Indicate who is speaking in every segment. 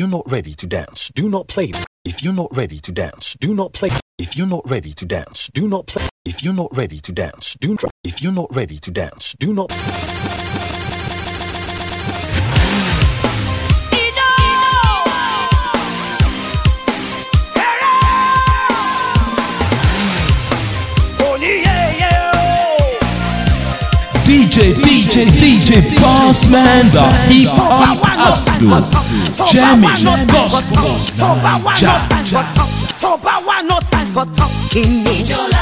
Speaker 1: you're not ready to dance, do not play. If you're not ready to dance, do not play. If you're not ready to dance, do not play. If you're not ready to dance, do not. If you're not ready to dance, do not.
Speaker 2: DJ, DJ, Bossman, the hip hop hustle, jamming, gospel, jam, jam.
Speaker 3: Toba one no time for talking.
Speaker 4: Ijola.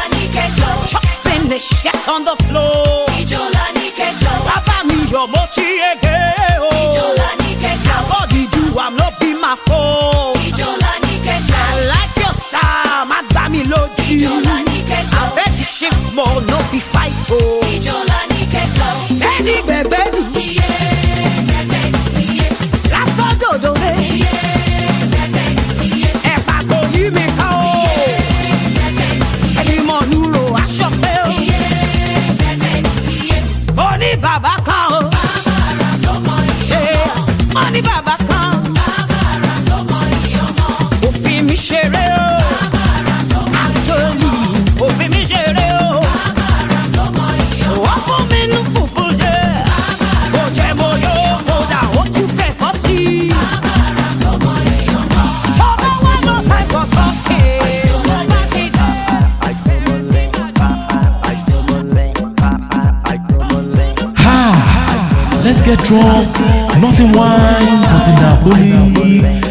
Speaker 3: Chop finish, get on the floor.
Speaker 4: Ijola ní kẹjọ.
Speaker 3: Baba mi yo mo chi ege o.
Speaker 4: Ijola ní kẹjọ.
Speaker 3: God did you, I'm not be my.
Speaker 4: Ijola kẹjọ.
Speaker 3: I like your style, má gbá mi lójú.
Speaker 4: Ijola.
Speaker 3: I bet the shift small, no be fight o.
Speaker 4: Ijola kẹjọ.
Speaker 3: Ẹni gbẹgbẹ ni.
Speaker 2: Let's get drunk, not in wine, but in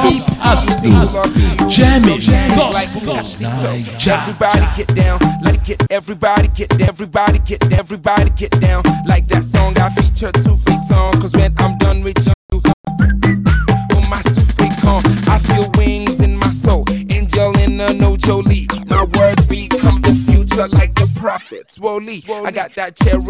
Speaker 2: hop hustle, jamming.
Speaker 5: Everybody get down, it get everybody get everybody get everybody get down. Like that song I feature two face on, cause when I'm done with you, on my souffle con, I feel wings in my soul. Angel in the no Jolie. My words become the future like the prophets. Woli. I got that cherubim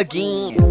Speaker 6: all.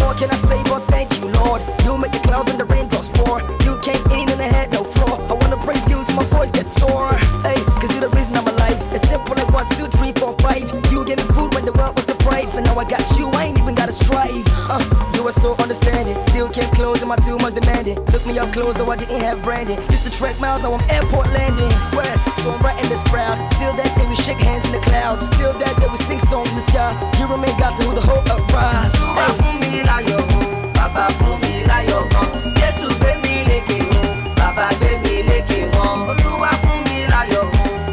Speaker 7: more can I say but thank you, Lord? You make the clouds and the raindrops pour. You came in and I had no floor. I wanna praise you till my voice gets sore. Hey, cause you're the reason I'm alive. It's simple like one, two, three, four, five. You gave me food when the world was deprived. And now I got you, I ain't even gotta strive. Uh, you were so understanding. Still kept close and my too much demanding. Took me up close though I didn't have branding. Used to track miles, now I'm airport landing. Where? So I'm right in this crowd. Till that day we shake hands in the clouds. Till that day we sing songs in the skies. You remain God to who the hope
Speaker 4: arise.
Speaker 7: Hey.
Speaker 4: fún mi láyọ̀ o, bàbá fún mi láyọ̀ kan. Jésù gbé mi lékè o, bàbá gbé mi lékè wọn. Olúwa fún mi láyọ̀ o,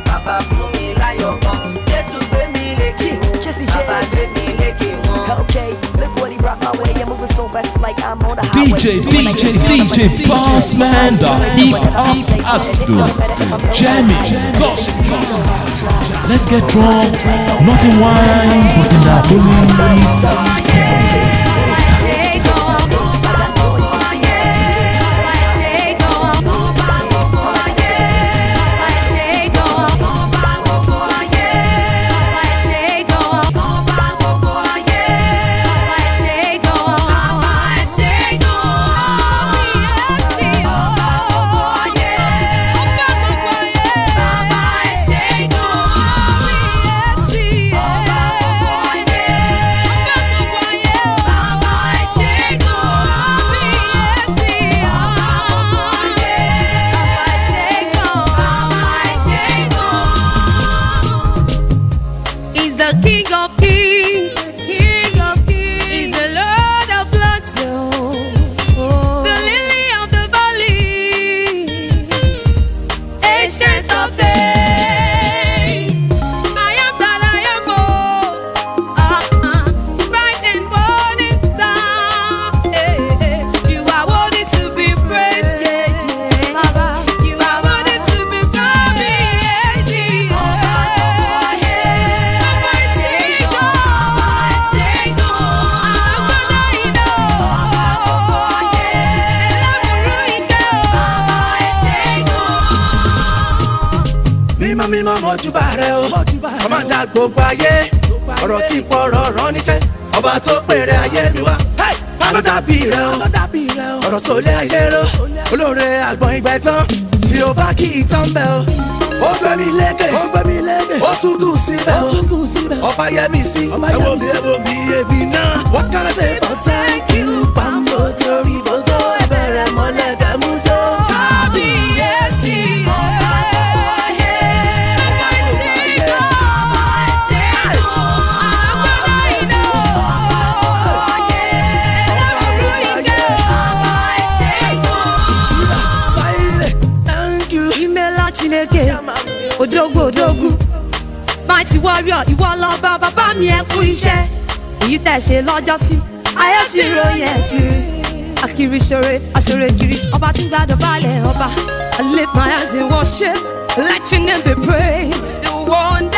Speaker 4: bàbá fún mi láyọ̀ kan. Jésù gbé mi lékè o, bàbá gbé mi lékè wọn.
Speaker 7: Okay like I'm on the. DJ,
Speaker 8: DJ, DJ, DJ Boss Man, the hip hop astro. Jammy, gossip, Let's get drunk, not in wine, but in that
Speaker 9: believe. Gbogbo ayé ọ̀rọ̀ tí pọ̀rọ̀ rán níṣẹ́. Ọba tó pèrè ayé mi wá. Ló dàbí rẹ o? Ọ̀rọ̀ tó lé ayé ró. Olóore àgbọ̀n ìgbẹ́ tán. Tí o bá kí ìtàn bẹ́ o ó gbé mi lékè ó gbé mi lékè ó tún kù síbẹ̀ o. ọba yẹ mi sí. Ẹwọ mi ẹwọ mi ebi náà. What can I say but thank you? Pambo torí gbogbo ẹbẹ̀rẹ̀ mọ́lẹ̀
Speaker 10: odogwu mighty warrior ìwọ lọba bàbá mi ẹ kú iṣẹ́. Èyí tẹ̀ ṣe lọ́jọ́ sí ayé sì ròyìn ẹ̀ kiri akiri ṣore aṣore kiri ọba tí ń gbàdọ̀ balẹ̀ ọba. I lift my hands in worship let your name be praised. the one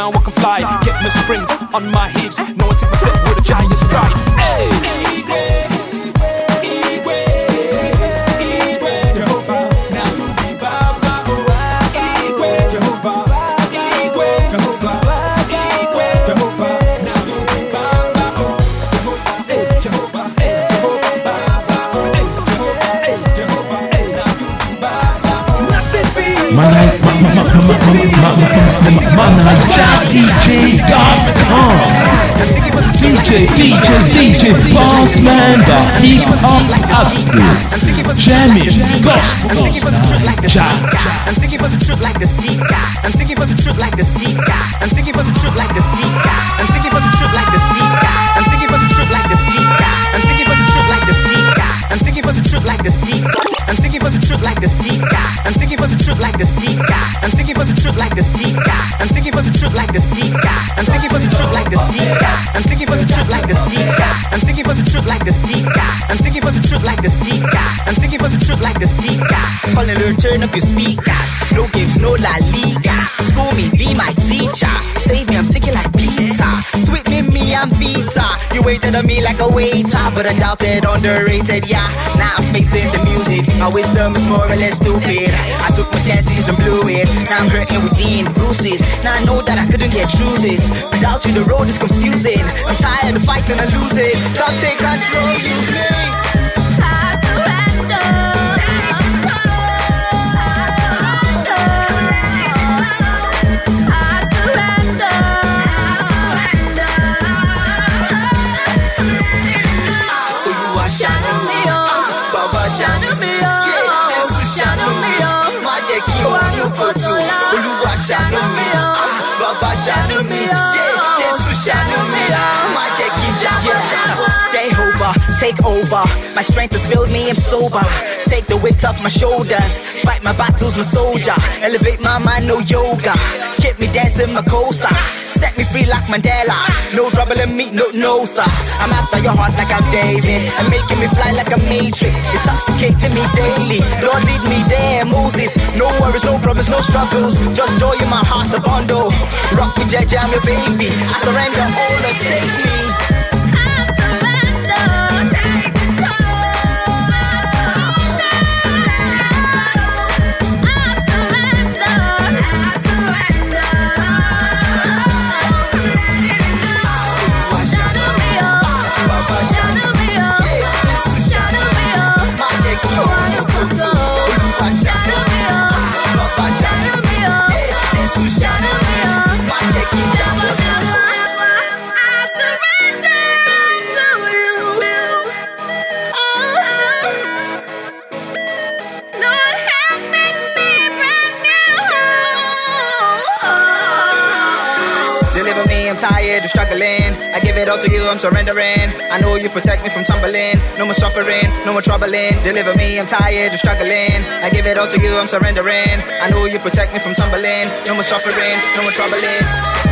Speaker 11: now I can fly. Get my springs on my hips,
Speaker 2: The hip hop astro Jamming gospel Jah
Speaker 12: I'm singing for the truth like the Sika. I'm singing for the truth like the Sika. I'm singing for the truth like the Sika. I'm singing for the truth like the Sika. I'm singing for the truth like the Sika. I'm singing for the truth like the Sika. I'm singing for the truth like the Sika. I'm singing for the truth like the Sika. I'm singing for the truth like the Sika. I'm singing for the truth like the Sika. I'm singing for the truth like the Sika. I'm singing for the truth like the Sika. I'm singing for up your speakers. No games, no La Liga. School me, be my teacher. Save me, I'm singing like Peter. Sweetly me, I'm Peter. You waited on me like a waiter, but I doubted, underrated, yeah. Now I'm facing the music. My wisdom is more or less stupid. I took my chances and blew it. Now I'm hurting within bruises. Now I know that I couldn't get through this. Without you, the road is confusing. I'm tired of fighting and losing. Stop, take control, use me. Ṣàánú mi o. Bàbá ṣàánú mi. Jésù ṣàánú mi. Má jẹ́ kí n jábọ́. Take over. My strength has filled me, I'm sober. Take the weight off my shoulders. Fight my battles, my soldier. Elevate my mind, no yoga. Keep me dancing, my cosa. Set me free like Mandela. No trouble in me, no, no, sir. I'm after your heart like I'm David. And making me fly like a matrix. Intoxicating me daily. Lord, lead me there, Moses. No worries, no problems, no struggles. Just joy in my heart, a bundle. Rock me, Judge, I'm your baby. I surrender all, Lord, take me. Of struggling. I give it all to you, I'm surrendering. I know you protect me from tumbling. No more suffering, no more troubling. Deliver me, I'm tired of struggling. I give it all to you, I'm surrendering. I know you protect me from tumbling. No more suffering, no more troubling.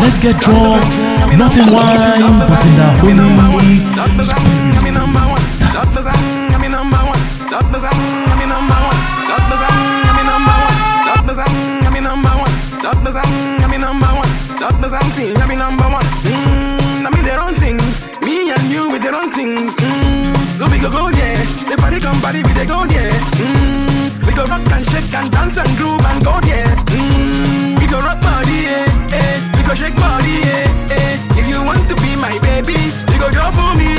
Speaker 13: Let's get drunk, not in wine, but in the holy Thing. I be number one. Mm, I mean their own things. Me and you with their own things. Mm, so we go go yeah. The party come party, we they go yeah. Mm, can dance and groove and go there. Mm, we go rock body, eh, eh. We go shake body, eh, eh. If you want to be my baby, you go do for me,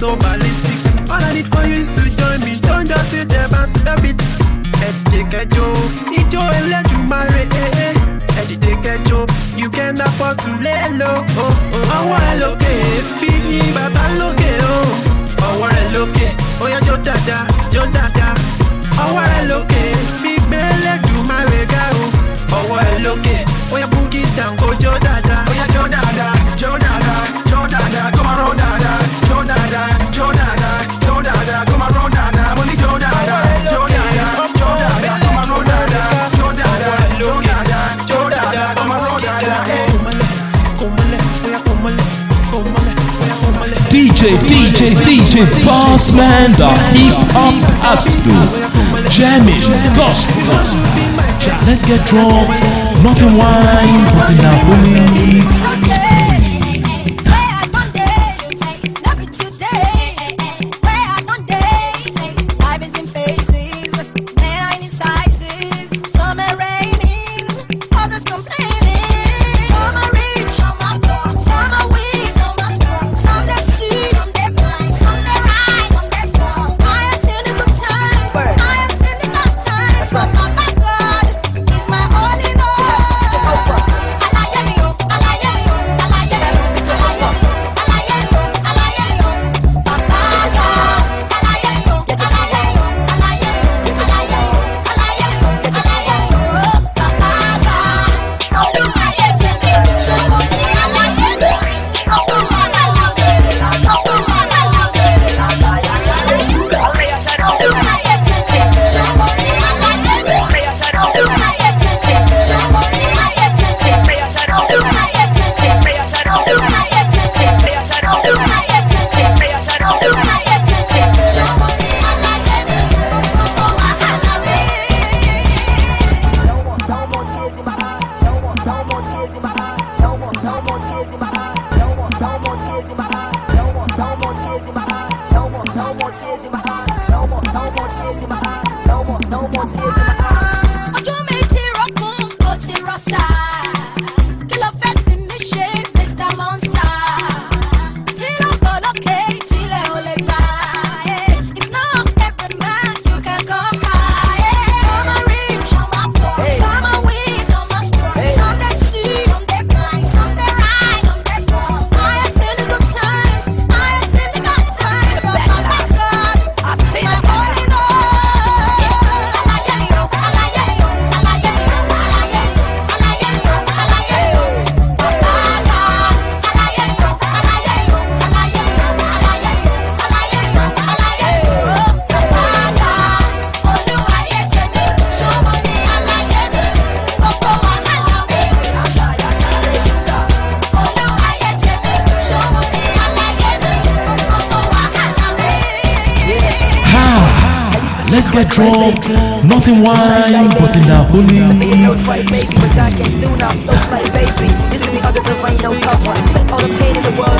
Speaker 14: so ballistic. All I need for you is to join me. Don't just the bass, and beat. it. Eddie Kejo, Ijo Eledumare, eh eh. Eddie Kejo, you can afford to lay low. Oh oh. Ọwọ́ ẹ lókè, fífi bàbá lókè oh Ọwọ́ ẹ lókè, ó oh, jó dada, jó dada. Ọwọ́ ẹ lókè, fi gbé Oh, ga o. oh, ẹ oh ó yẹ
Speaker 13: boogie down, go
Speaker 15: DJ, DJ Bossman, the hip hop astros, jamming, gospel. Let's get drunk, in wine, but in a homie. get drunk, not in wine, but in the holy.
Speaker 16: No but I can do so baby. Used to be the rain, no cover. No my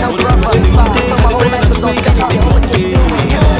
Speaker 16: life was I
Speaker 10: can do.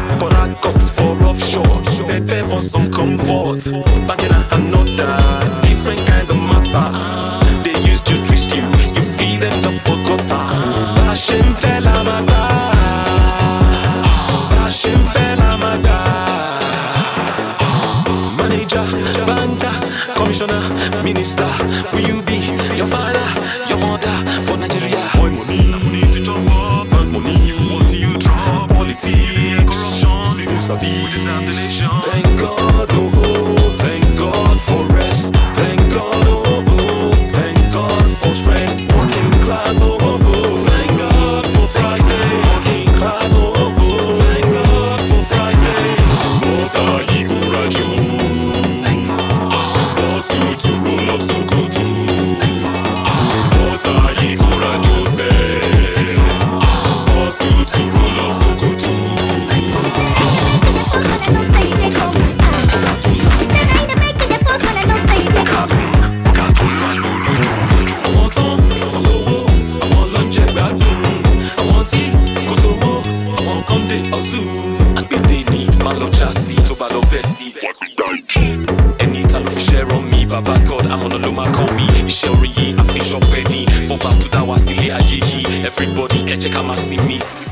Speaker 10: comme un sinistre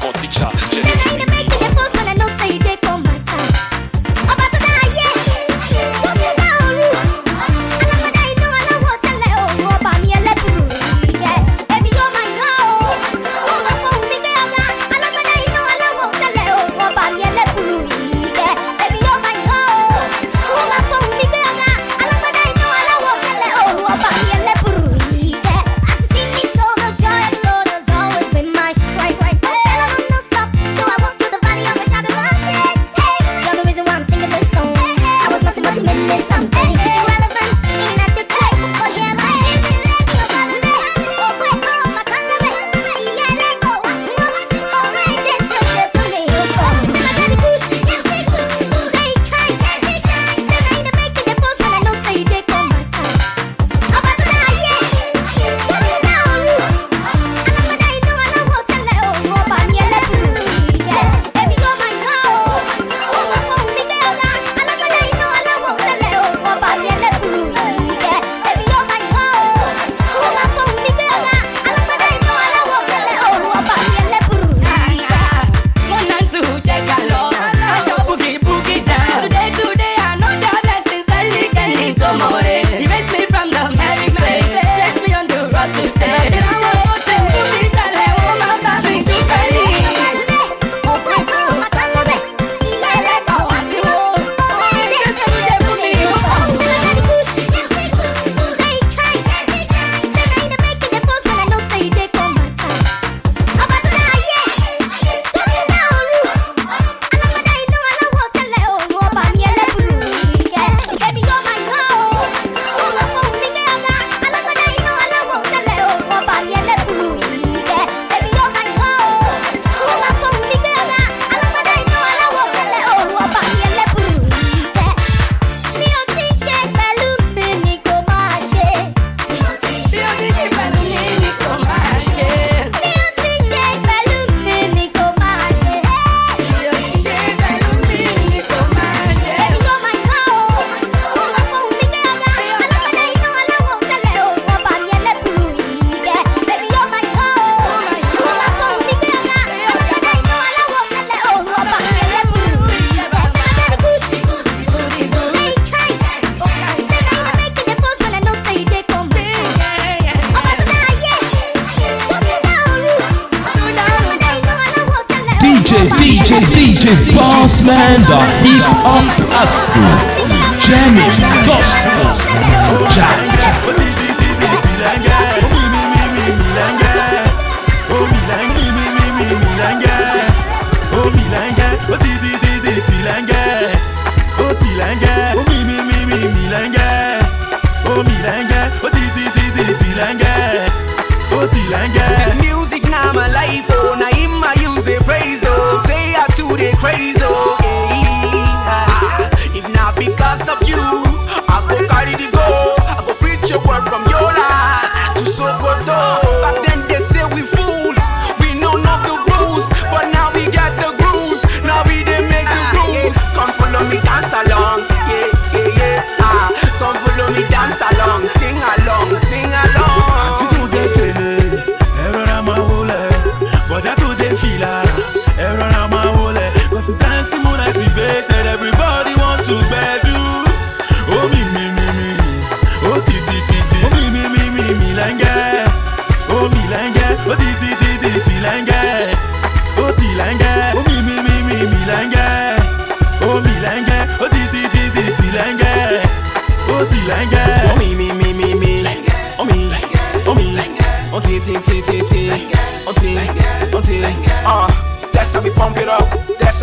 Speaker 10: Music boss
Speaker 2: man, the
Speaker 11: hip hop astro, jamming gospel,
Speaker 13: jazz.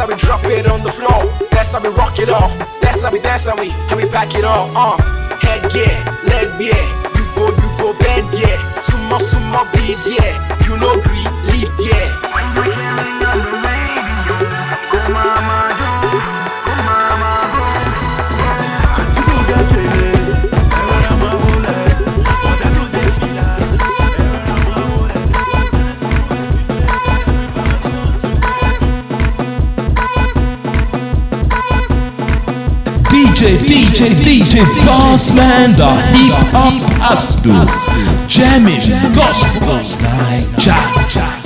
Speaker 13: how we drop it on the floor. That's how we rock it off. That's how we dance and we how we pack it all. Uh, head yeah, leg yeah, you go you go bend yeah, sumo sumo beat yeah.
Speaker 2: DJ, DJ, the hip hop has jamming gospel like cha cha.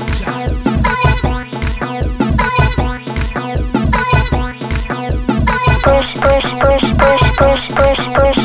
Speaker 10: Push, push, push, push, push, push, push.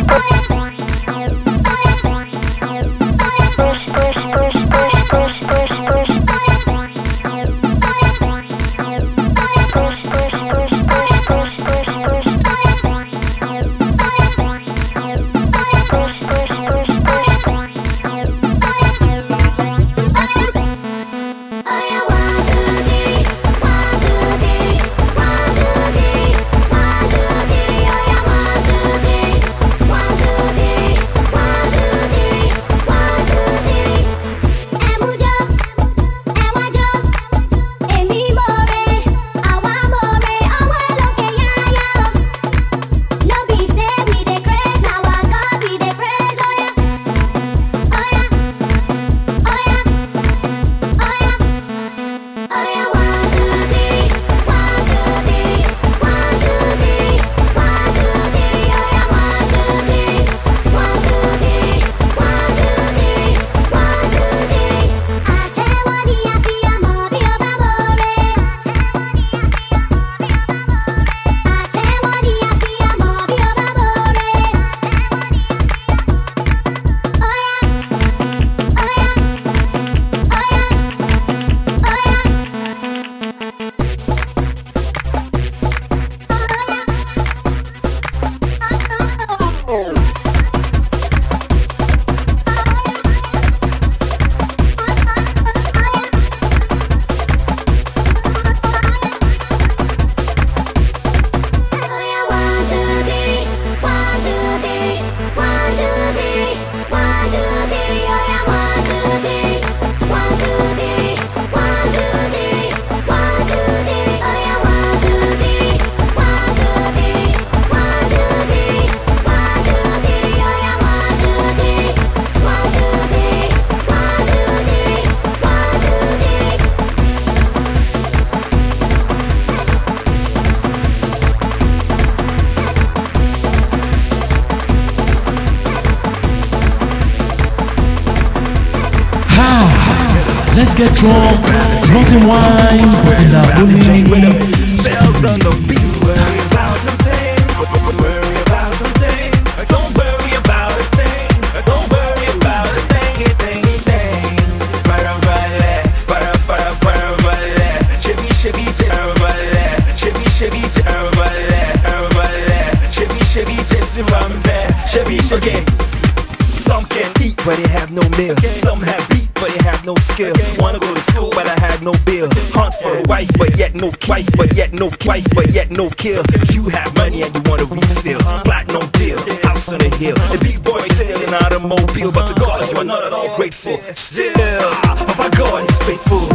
Speaker 6: no wife, but yet no wife, but yet no kill. You have money and you wanna refill. Black no deal, house on a hill. And big boy still an automobile, but to God you are not at all grateful. Still, but my God, is faithful.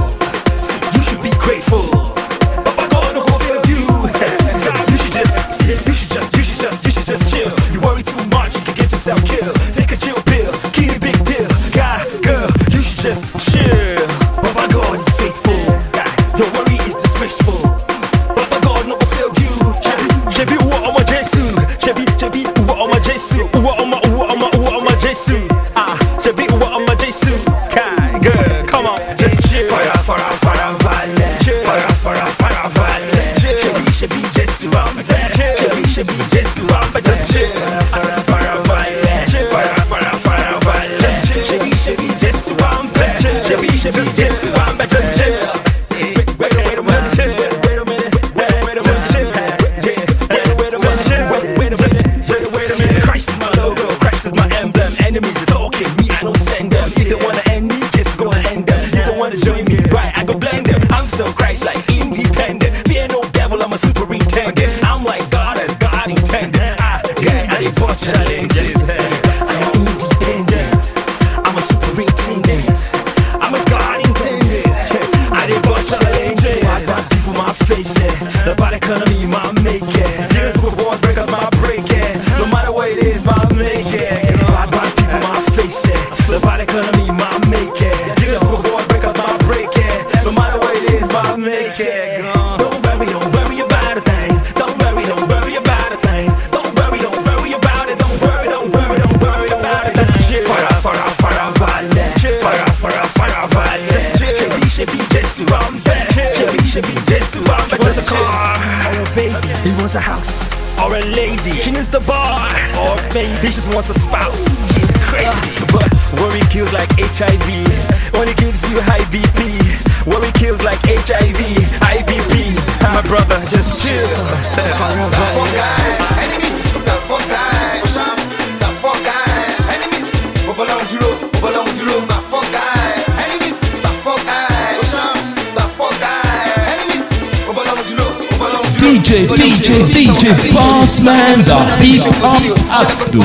Speaker 6: DJ, DJ, DJ, boss man. the beat up
Speaker 2: us to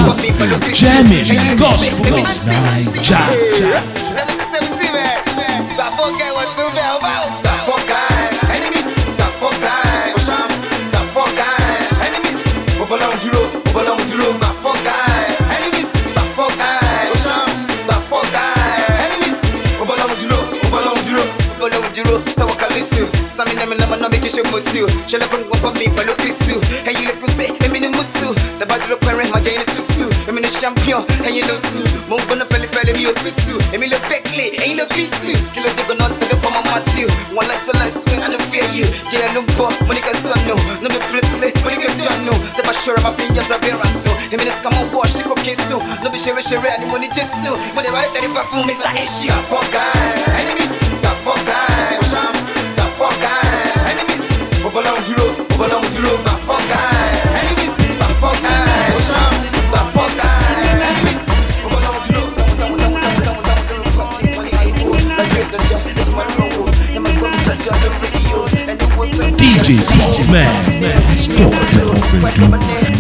Speaker 2: jamming gospel night. Jam,
Speaker 12: jam. musu. Shala kongo pambi balo kisu Hey you look say emi ni musu. Na badu lo parent ma jayini tutu. Emi ni champion and you know too. Mo gonna fele fele mi o tutu. Emi lo fexly and you lo glitzy Kilo digo not to the pama matu One light to light swing I don't fear you. Jaya lumbo monika sonu No. Me flip flip monika janu Deba shura ma finya zabira so. Emi ni skamo wash siko kisu No be shere shere ani moni jesu Mo de right that
Speaker 17: if I fool Mr. Asia for God Enemy. Sportsman. Sportsman.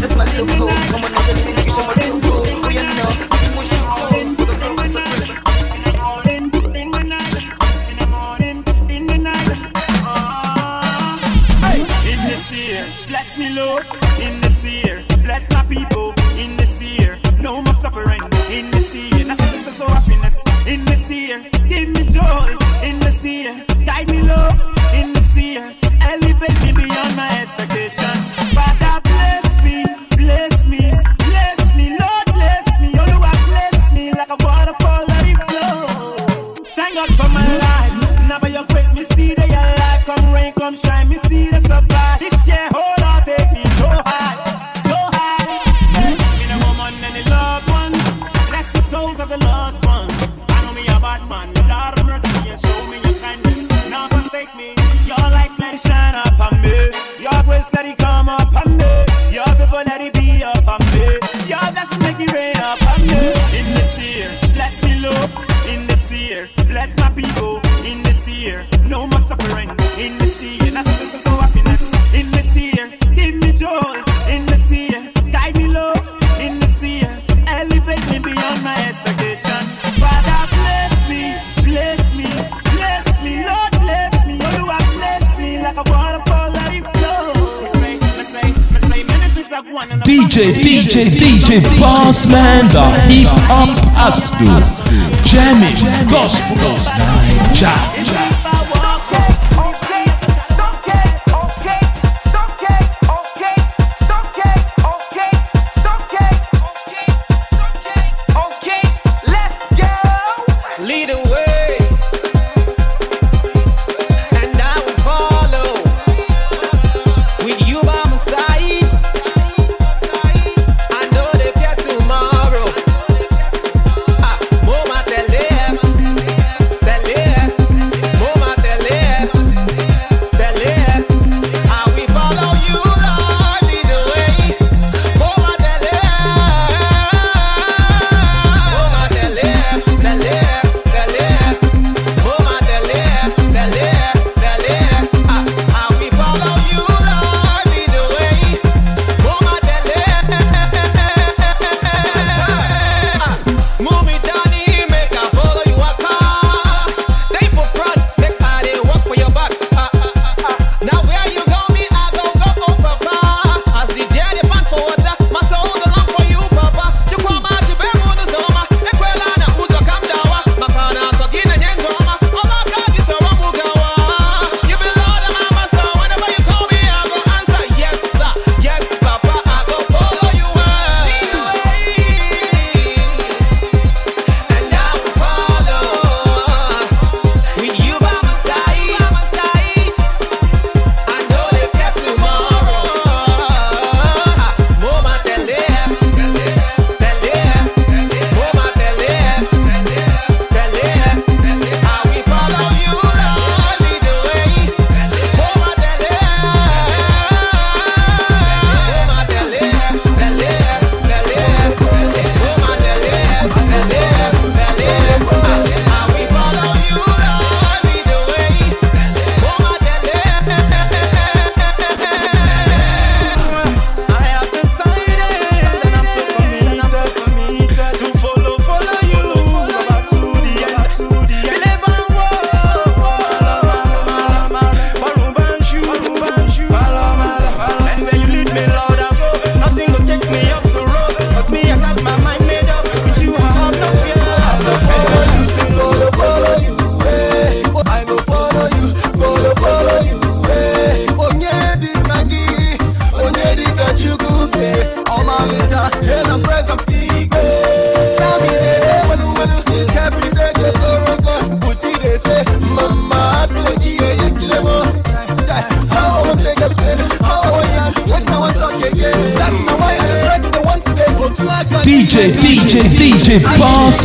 Speaker 17: fear. Bless my people in this year. No more suffering in this year. Not so, so happiness in this year. Give me joy in this year. Guide me, low in this year. Elevate me beyond my expectation. Father, bless me, bless me, bless me, Lord, bless me. Oh, you are blessed me like a waterfall
Speaker 18: that
Speaker 19: it flows.
Speaker 20: DJ, DJ, DJ, DJ Bossman, the hip hop Astus. Jamming gospel. Ja,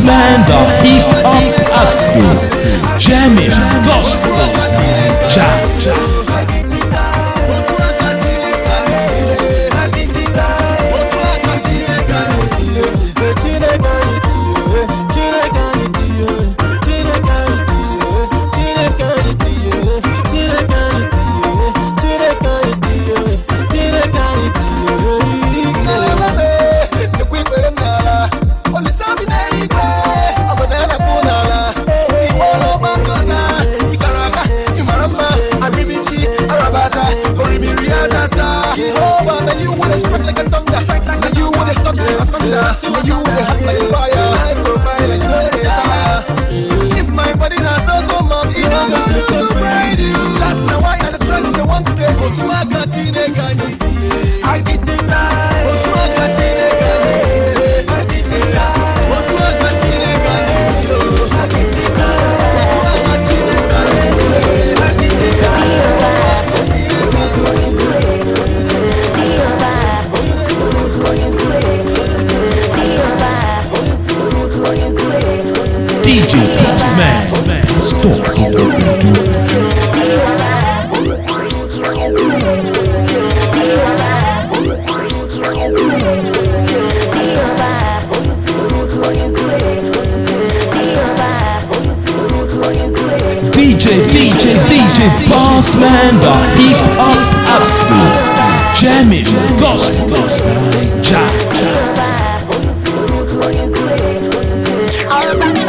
Speaker 2: Bossman, Dio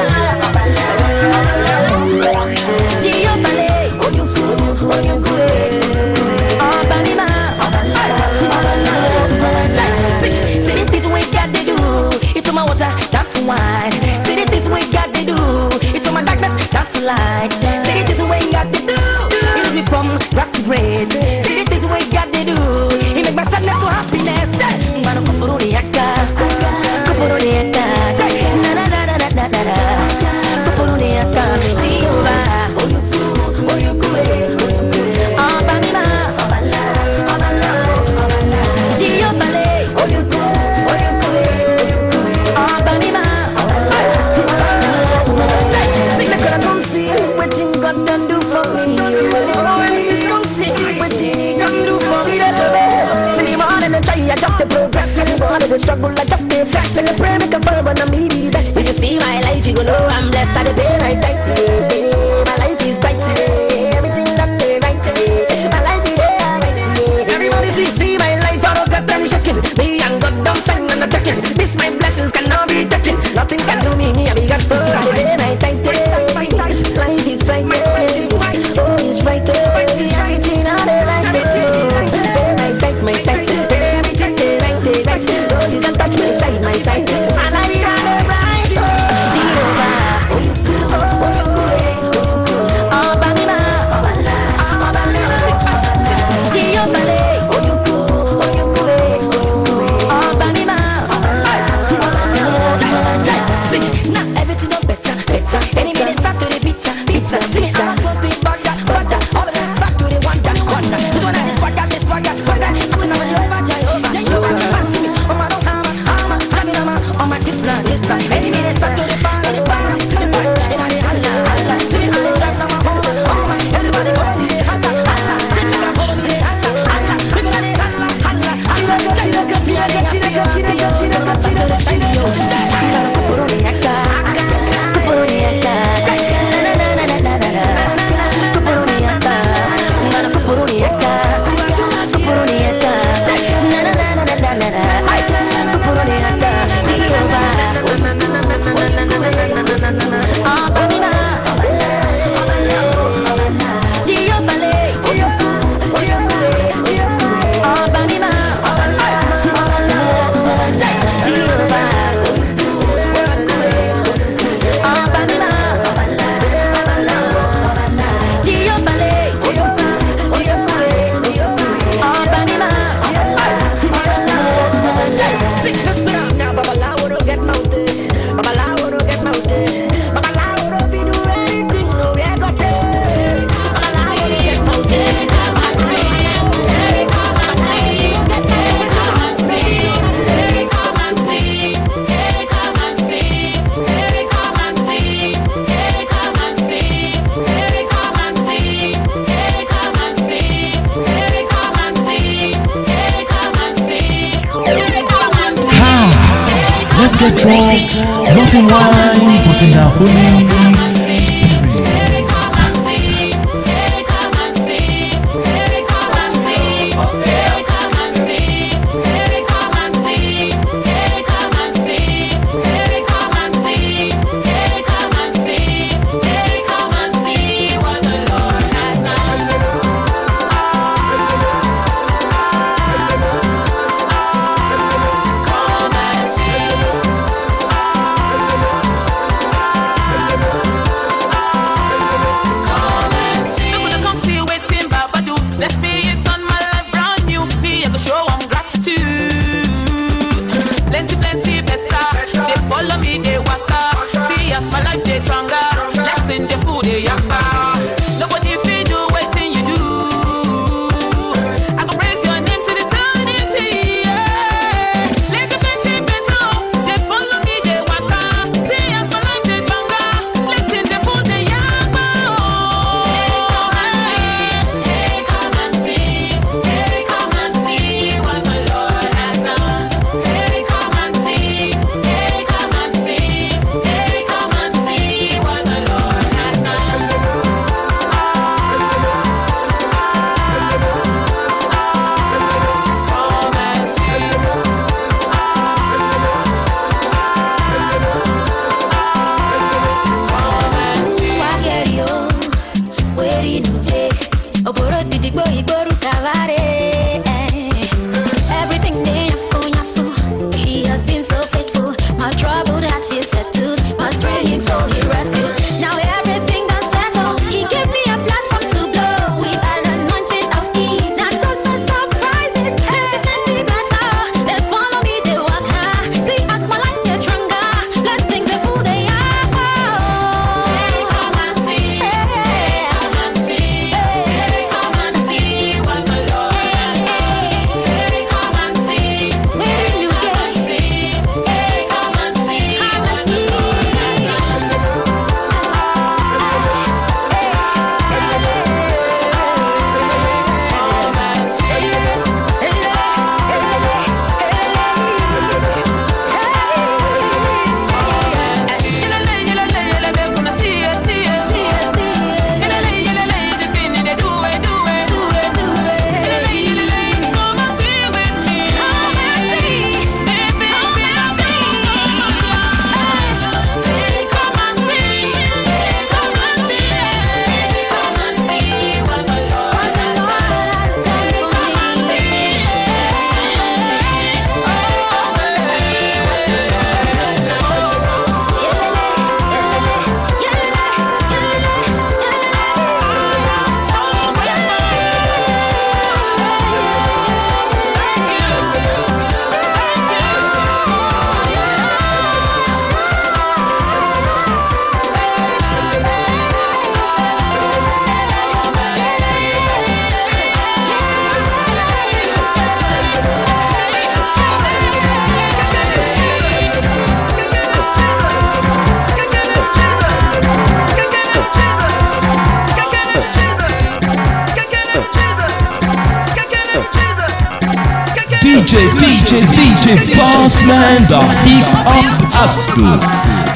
Speaker 2: Churrasco,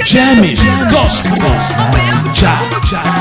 Speaker 2: James, Gospel,
Speaker 21: Tchau, tchau.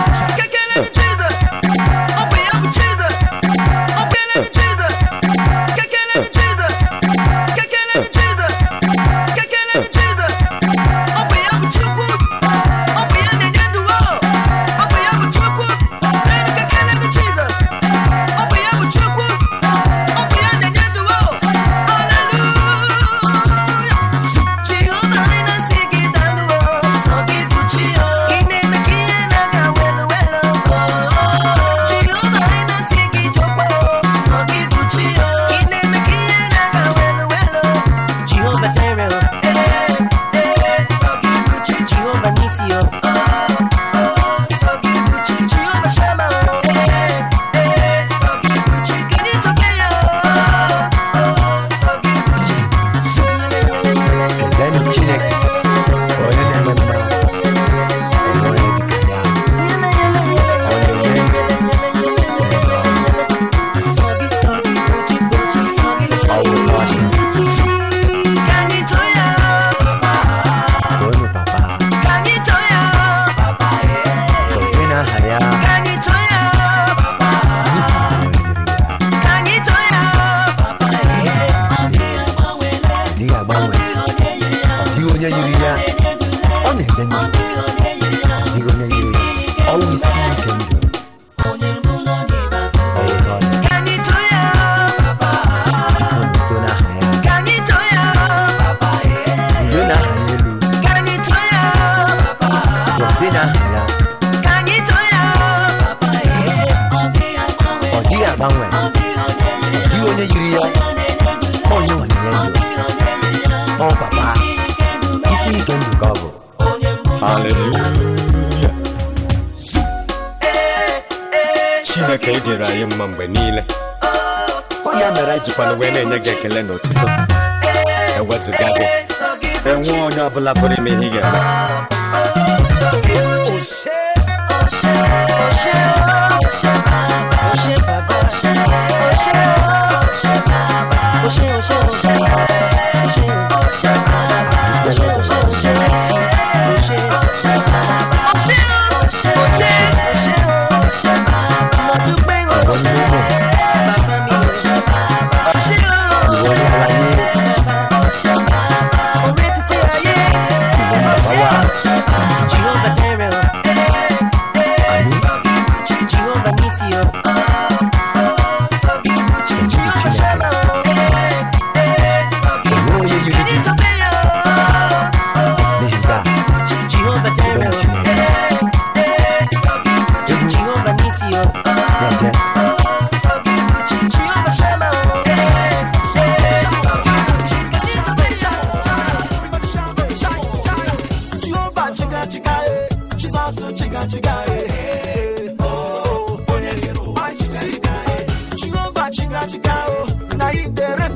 Speaker 20: su chiga chiga eh oh onye hero chiga chiga eh Jehovah chiga chiga oh na ị dere m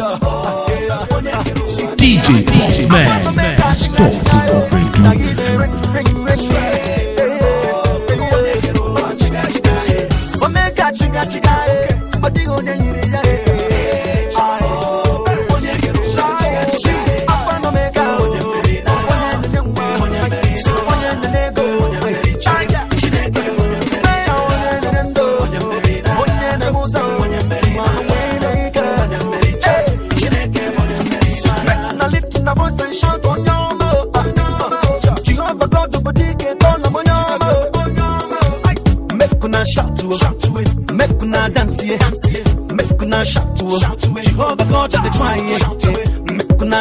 Speaker 20: oh onye hero
Speaker 2: DJ Bossman
Speaker 20: Stop the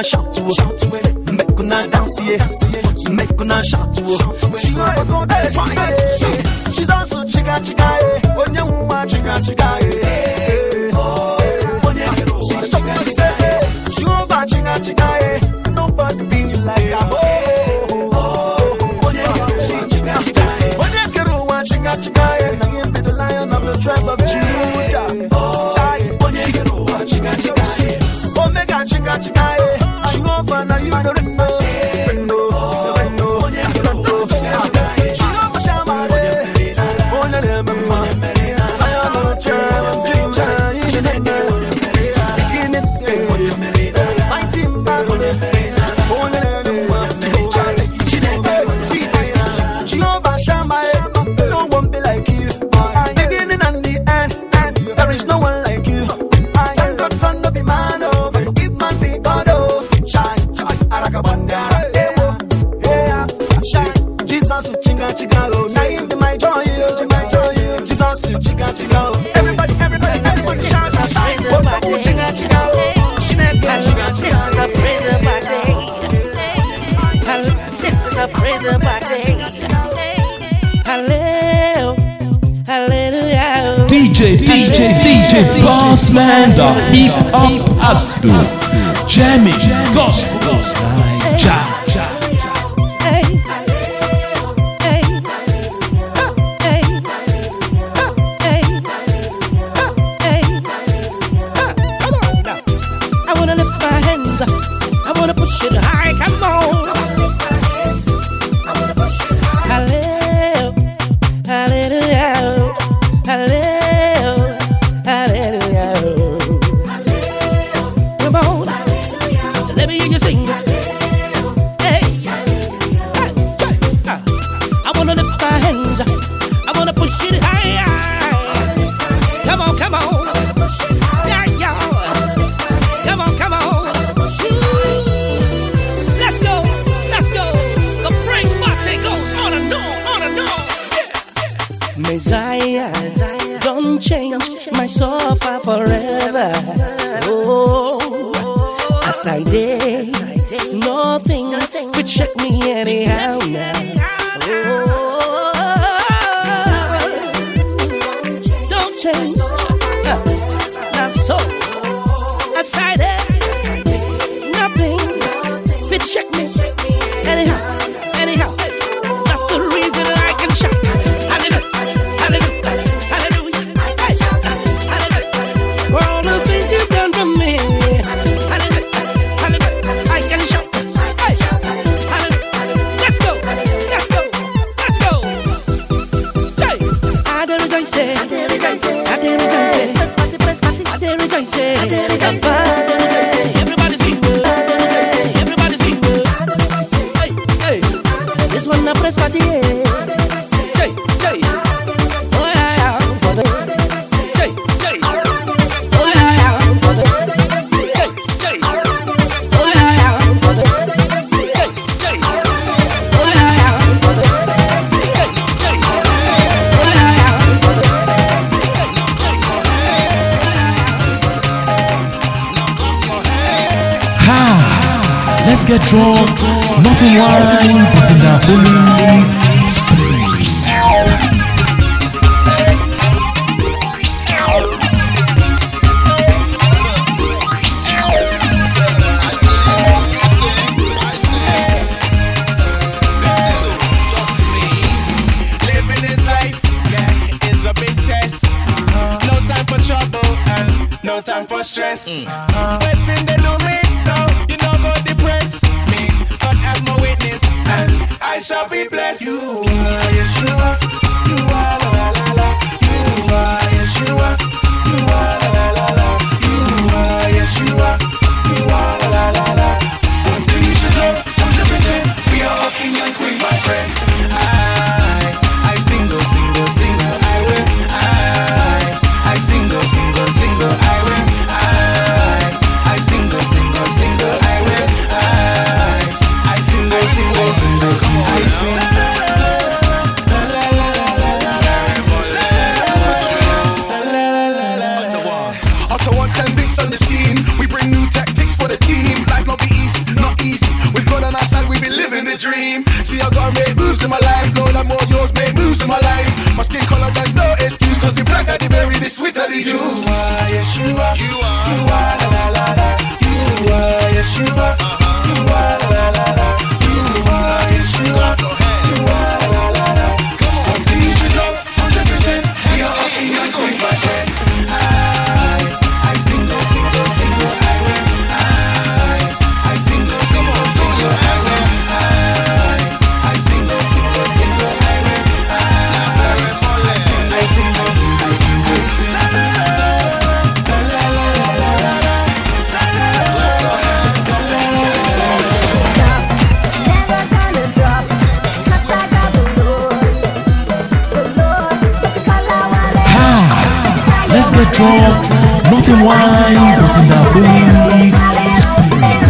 Speaker 22: 小猪 Splendor, hip hop, hustle, jamming, gospel.
Speaker 23: I
Speaker 24: shall be blessed. You are Yeshua.
Speaker 12: black are the berry, the sweeter the juice. You are Yeshua, you are, you are la la la la. You are Yeshua, uh-huh. you are la la la la.
Speaker 22: the drop, not in wine, but in the Holy Spirit.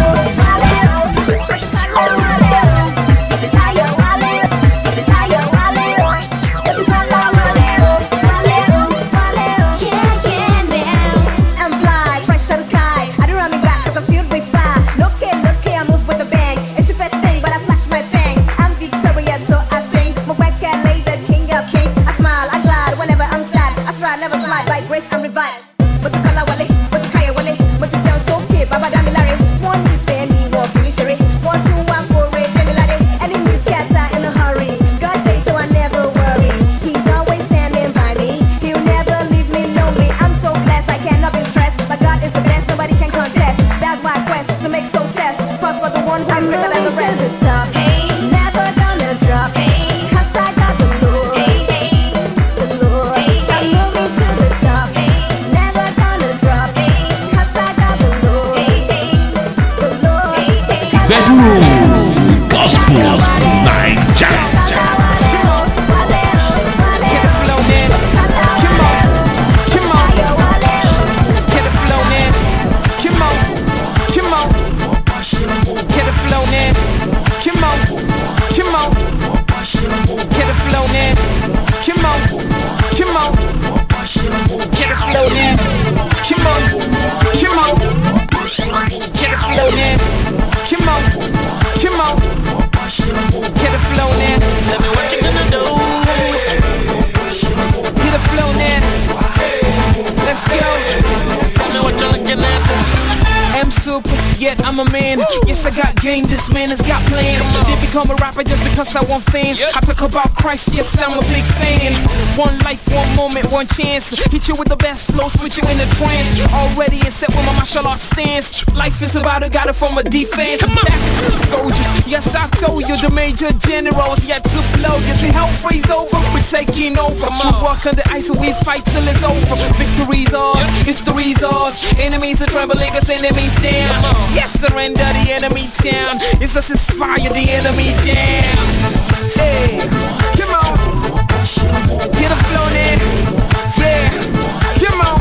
Speaker 5: I want fans. I talk about Christ, yes, I'm a big fan. One life, one moment, one chance. Hit you with the best flow, split you in a trance. Already set with my martial arts stance. Life is about a got it from a defense. Soldiers, yes, I told you the major generals yet to blow. Get the hell freeze over, we're taking over. We walk under ice and we fight till it's over. Victory's ours, history's ours. Enemies are trembling, cause enemies down. Yes, surrender the enemy town. It's us inspire the enemy down. Hey, come on. Get a flow there. Yeah, come on.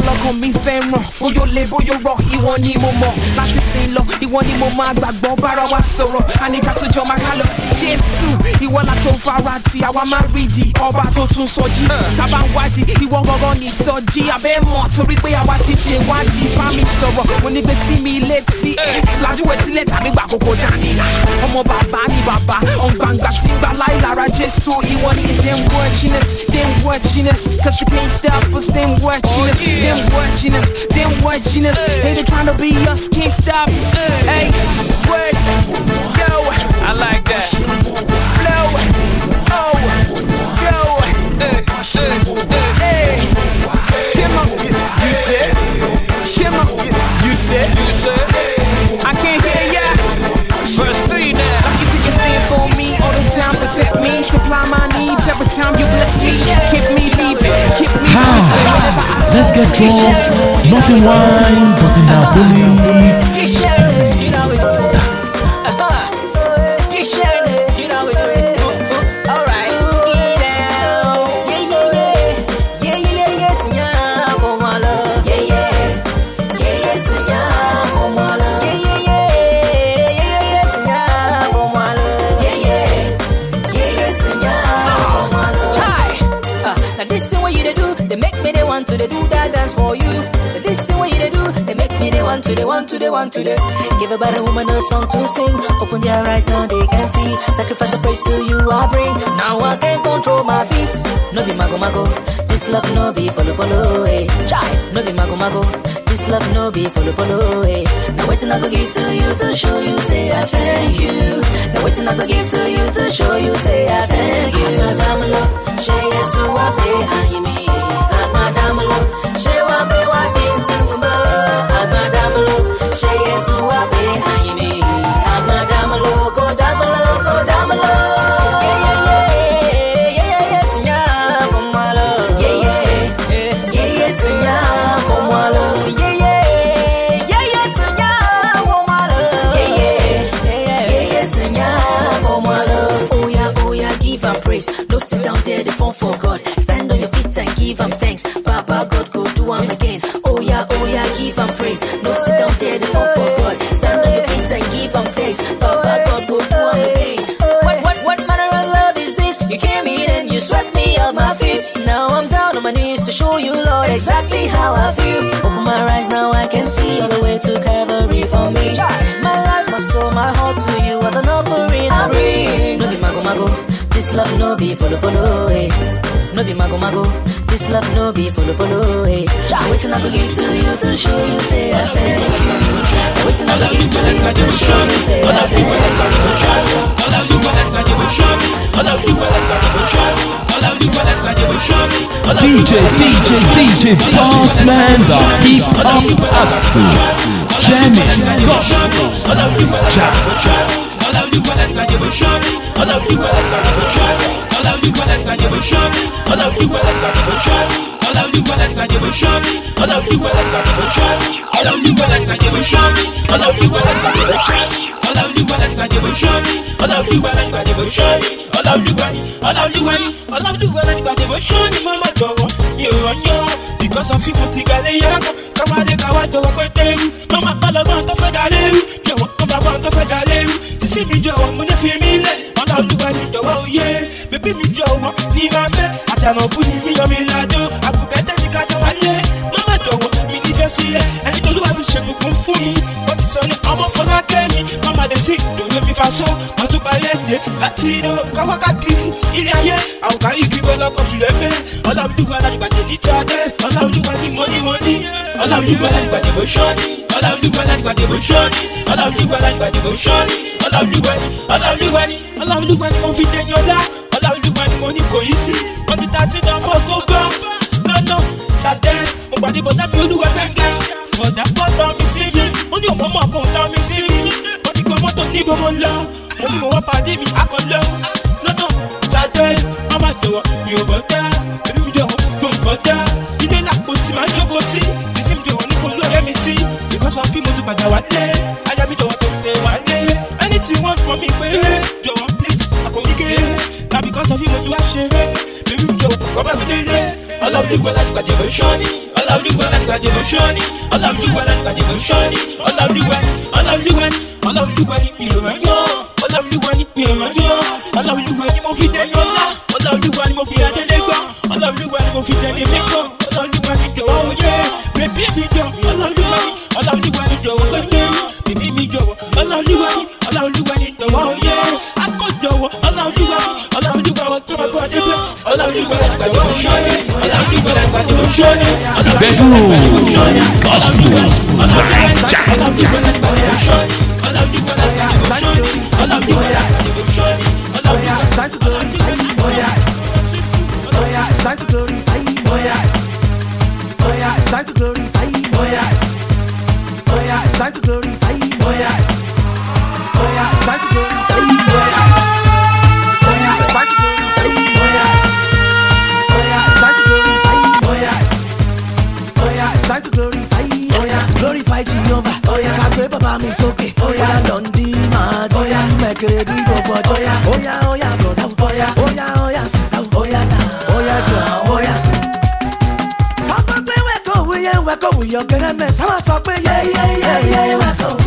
Speaker 5: Ní tọ́tọ́ ìwọ lọ́kàn mi fẹ́ràn. Bóyá lè bóyá rọ ìwọ ni mo mọ̀. Láti sìn lọ ìwọ ni mo máa gbàgbọ́. Bára wa sọ̀rọ̀ àníkà tó jọ máa ká lọ. Jésù ìwọ la fara ti àwa máa rí di ọba tó tún sọjí tábà ń wádìí ìwọ gangan ní sọjí abẹ́ mọ̀ torí pé àwa ti ṣe wádìí. Bá mi sọ̀rọ̀ mo ní gbé sí mi létí. Lájúwẹ̀ sílẹ̀ tàbí gbà kókó dání. Ọmọ bàbá ni bàbá. Ọ̀ngbàngbà tí ń gbà láì lára Jésù. Ìwọ ni dem us dem watching us cause you can't stop us dem us dem watching us dem watching us they they trying to be us can't stop us. Hey. Word yo.
Speaker 25: I like that.
Speaker 5: flow
Speaker 2: Drunk. Not in wine, but in Napoli.
Speaker 26: You want to they want to they want to they give a better woman a song to sing. Open their eyes now they can see. Sacrifice a praise to you I bring. Now I can't control my feet. No be mago mago. This love no be follow follow. Hey. Chai. No be mago mago. This love no be follow follow. Hey. Now waiting I go give to you to show you say I thank you. Now waiting I go give to you to show you say I thank you. Madame lo, she yes who I pay and you me. Madame lo, praise. No sit down there the phone for God. Stand on your feet and give am thanks. Baba God go do am again. Oh yeah oh yeah give am praise. No sit down there the phone for God. Exactly how I feel. Open my eyes now I can see all the way to Calvary for me. My life, my soul, my heart to you as an offering I bring. No be mago mago, this love no be follow follow. Hey. No be mago mago, this love no be follow follow. Now waiting I go give to you to show you say I thank you. Waiting I give to you to show you say I thank you.
Speaker 2: DJ, DJ, DJ, fast man, keep up us. Jamming, gospel, jam.
Speaker 11: I love you, I like you, I love you, I like you, I love you, I like you, I love you, I like you, I love you, I like you, I love you, I love you, I like like you wish on me. I love you, I like like you wish on me. I love you, I like like you wish on me. I love you, I like like you wish on me. Ọláolúwa ládìgbà devotion mi. Ọláolúwa ládìgbà devotion mi. Ọláolúwa ni Ọláolúwa ni Ọláolúwa ládìgbà devotion ni mama jọ̀wọ́ mi ò because of you mo ti gbalẹ̀ yàgò káwádé káwá jọ̀wọ́ pé tẹ́rù mama ọlọ́gbọ́n tó fẹ́ dá lérú jọ̀wọ́ ọba gbọ́n tó fẹ́ dá lérú sísí mi jọ̀wọ́ mo ní fi mí lẹ̀ Ọláolúwa ni jọ̀wọ́ òye bébí mi jọ̀wọ́ ní máa fẹ́ àjànàkú ni mí yọ mi lájọ àgùkẹ́tẹ́ dé sí ẹ ẹni tó lúwa fi ṣègùnkùn fún mi. Ó ti sọ ní ọmọ fọlákẹ́ mi. Mama dé sí ìdòdó mi fa so wọn tún balẹ̀ dé láti inú káwákàkì ilé ayé àwòká ìgbì wẹ lọkọ̀ ṣùlẹ̀ pé ọlọ́mùdúgba aládìgbàjẹ́ ní chadé ọlọ́mùdúgba ní mọ́nímọ́ní ọlọ́mùdúgba aládìgbàjẹ́ bó ṣọ́ni ọlọ́mùdúgba aládìgbàjẹ́ bó ṣọ́ni ọlọ́mùdúgba aládìgbàjẹ́ bó ṣọ́ni ọlọ́mùdúgba ni. Ọlọ́mùdúgba ni. Ọlọ́mùdúgba ni mo fi dẹ́yìn ọlá. Ọlọ́mùdúgba ni mo ní kò yí sí. Ọdún tá a ti dán fọ́ tó gbọ́ ṣàtẹ́ mo pàdé bọ́dá mi olúwa gbẹ́ngẹ́ bọ̀dá pọ̀ tán mi sí mi ó ní òmò mọ̀ kó tán mi sí mi ó ní kó mọ́tò ní gbogbo lọ. Mo ní mo wá pàdé mi akọ̀lọ́. Lọ́nà ṣàtẹ́ ọmọ jọ̀wọ́ mi ò bọ̀ dá. Èmi mi jọ̀wọ́ gbòǹgbò dá. Ilé làpò tí màá jókòó sí. Sísí mi jọ̀wọ́ ní folú ọ̀rẹ́ mi sí. Of bí mo ti padà wálé. Ajá mi jọ̀wọ́ tó tẹ wálé. Anything you want from me pé jọ̀wọ́ please àkòríkè na because of bí mo ti wá ṣe bébí mi jọ̀wọ́ kọ́ bá mi délé ọlọ́mọdúgbò alágbàjẹ́ ló ṣọ́ni ọlọ́mọdúgbò alágbàjẹ́ ló ṣọ́ni ọlọ́mọdúgbò alágbàjẹ́ ló ṣọ́ni ọlọ́mọdúgbò ọlọ́mọdúgbò ọlọ́mọdúgbò ni mi ò rán yọ ọlọ́mọdúgbò ni mi ò rán yọ ọlọ́mọdúgbò ni mo fi tẹ́lẹ̀ ọlá ọlọ́mọdúgbò ni mo fi adẹ́lẹ́ gbọ́ ọlọ́mọdúgbò ni mo fi tẹ́lẹ̀ mi kọ́ ọlọ́mọdúgbò ni jọ̀wọ́ oyè bèbí mi jọ ọlọ́mọdúgbò ni ọlọ́mọdúgbò ni jọ̀wọ́ gbẹ́gbẹ́ bèbí mi jọ̀wọ́ ọlọ́mọdúgbò ni ọlọ́mọdúgbò ni jọ̀wọ́ oyè akọ́jọ̀wọ́ ọlọ́mọdúgbò ni ọlọ́mọdúgbò
Speaker 2: Bedroom Gospel Raja
Speaker 9: Time to glorify him. Oh yeah. Oh yeah. Time to glorify him. Oh yeah. Oh yeah. Time to glorify him. Oh yeah. Oya gbé bàbá mi sókè. Oya Lọ́ndí máa jẹ́. Oya mẹ̀kẹ̀rẹ̀ bí gbogbo ọjọ́. Oya oya oya bọ̀dá. Oya oya oya sísá. Oya náà. Oya jọ. Oya. Fọ́pọ́ pé wẹ́kọ̀ wúyẹ́ wẹ́kọ̀ wúyọ̀ kẹrẹ́mẹ̀ sábà sọ pé yẹ́yẹ́yẹ́yẹ́ wẹ́kọ̀ wúyẹ́.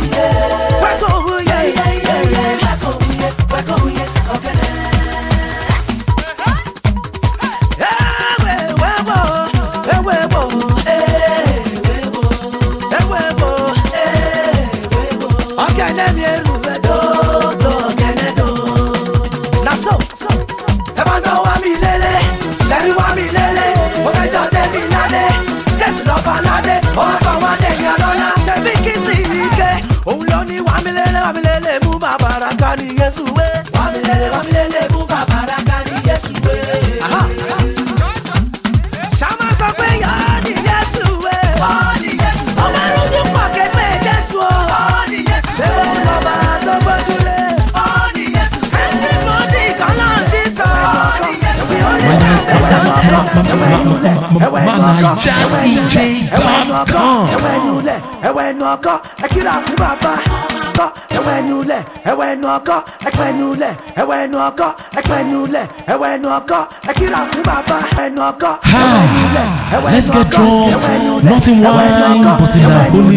Speaker 2: let's get drunk not in wine but in the holy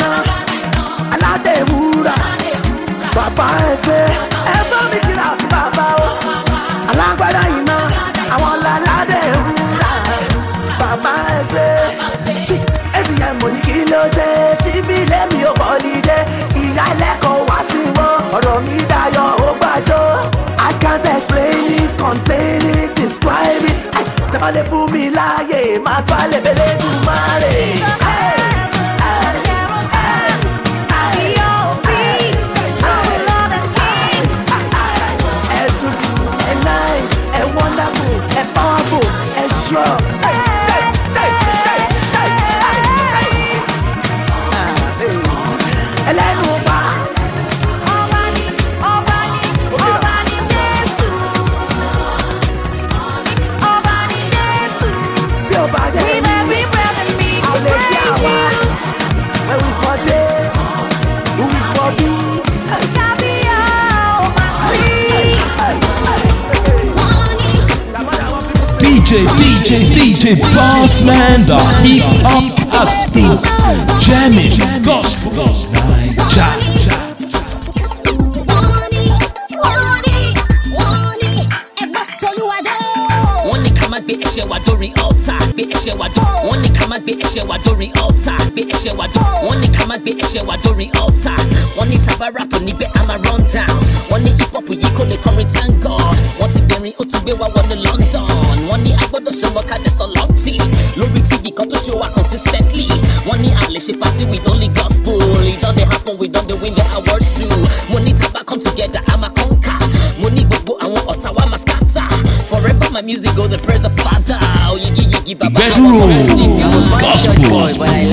Speaker 9: spirit. Aládé wúrà, bàbá ẹ ṣe, ẹ bá mi kíra bàbá o. Alágbádá iná, àwọn láládé wúrà, bàbá ẹ ṣe. ATM mo ní kí ló dé, síbí lẹ́mi ò holiday, ìyá ẹlẹ́kọ̀ọ́ wá sí wọn, ọ̀rọ̀ mi dayọ̀ ó gbàjọ́. I can't explain it, contain it, describe it. Ay, Tẹ́ bá lè fún mi láàyè, máa tó àlẹ́ bẹ̀rẹ̀ jù máa rè. Ẹ
Speaker 2: DJ, DJ, DJ Bossman, the hip hop Astos. Jamming gospel. Naija.
Speaker 27: wọ́n dórí ọ̀tá gbé ẹ̀ṣẹ̀ wa dó wọ́n ní ká má gbé ẹ̀ṣẹ̀ wa dórí ọ̀tá gbé ẹ̀ṣẹ̀ wa dó wọ́n ní ká má gbé ẹ̀ṣẹ̀ wa dórí ọ̀tá wọ́n ní tabara kò ní bẹ́ a máa run down wọ́n ní hip hop yìí kò lè kọrin tango. Wọ́n ti bẹ̀rin ó tún gbé wa wọnú london. Wọ́n ní agbọ́dọ̀ ṣọmọ ká dẹ̀ sọ lọ́ọ̀tì lórí tv kan tó ṣe wa consistently. Wọ́n ní a lè party with only gospel. It don dey happen we don dey win the awards too. Mo ní taba come together a máa conquer. Mo ní gbogbo àwọn ọ̀tá wa máa scatter my music go the praise of father oh, oyigi yigi baba
Speaker 2: Bedroom gospel.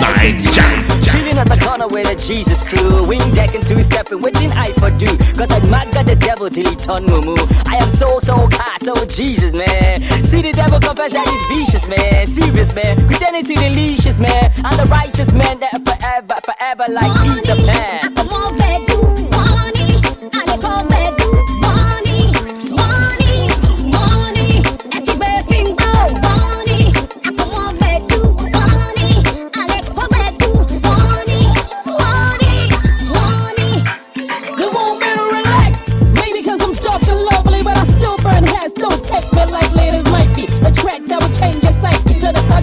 Speaker 2: Naija.
Speaker 10: Chilling at the corner with a Jesus crew. Wing deck and two stepping, waiting I for do. Cause I mad got the devil till he turn moo I am so, so car, so Jesus, man. See the devil confess that he's vicious, man. Serious, man. Christianity delicious, man. I'm the righteous man that forever, forever like Peter Pan.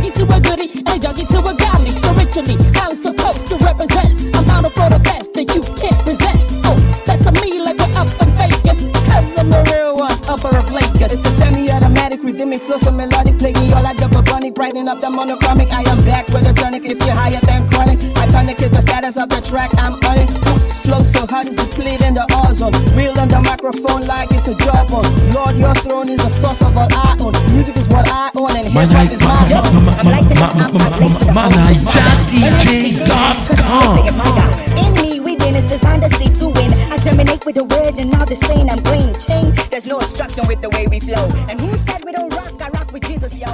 Speaker 28: Thuggy to a goodie and junkie to a godly. Spiritually, I'm supposed to represent. I'm bound for the best that you can't present. So that's a me like we're up in. Cause I'm the real one, upper of Lakers.
Speaker 29: It's a semi-automatic rhythmic flow, so melodic, playing all like the bubonic, brightening up the monochromic. I am back with a tonic, if you're higher than chronic. Iconic is the status of the track I'm on it. Flow so hot is depleted in the ozone. Wheel on the microphone like it's a job on. Lord, your throne is the source of all I own. Music is what I own, and hip hop is my home. I'm like the
Speaker 2: MyNigerDJ.com.
Speaker 12: In me, within is designed to see to win. I germinate with the word, and now they're saying I'm green. Ching, there's no obstruction with the way we flow. And who said we don't rock? I rock with Jesus, yo.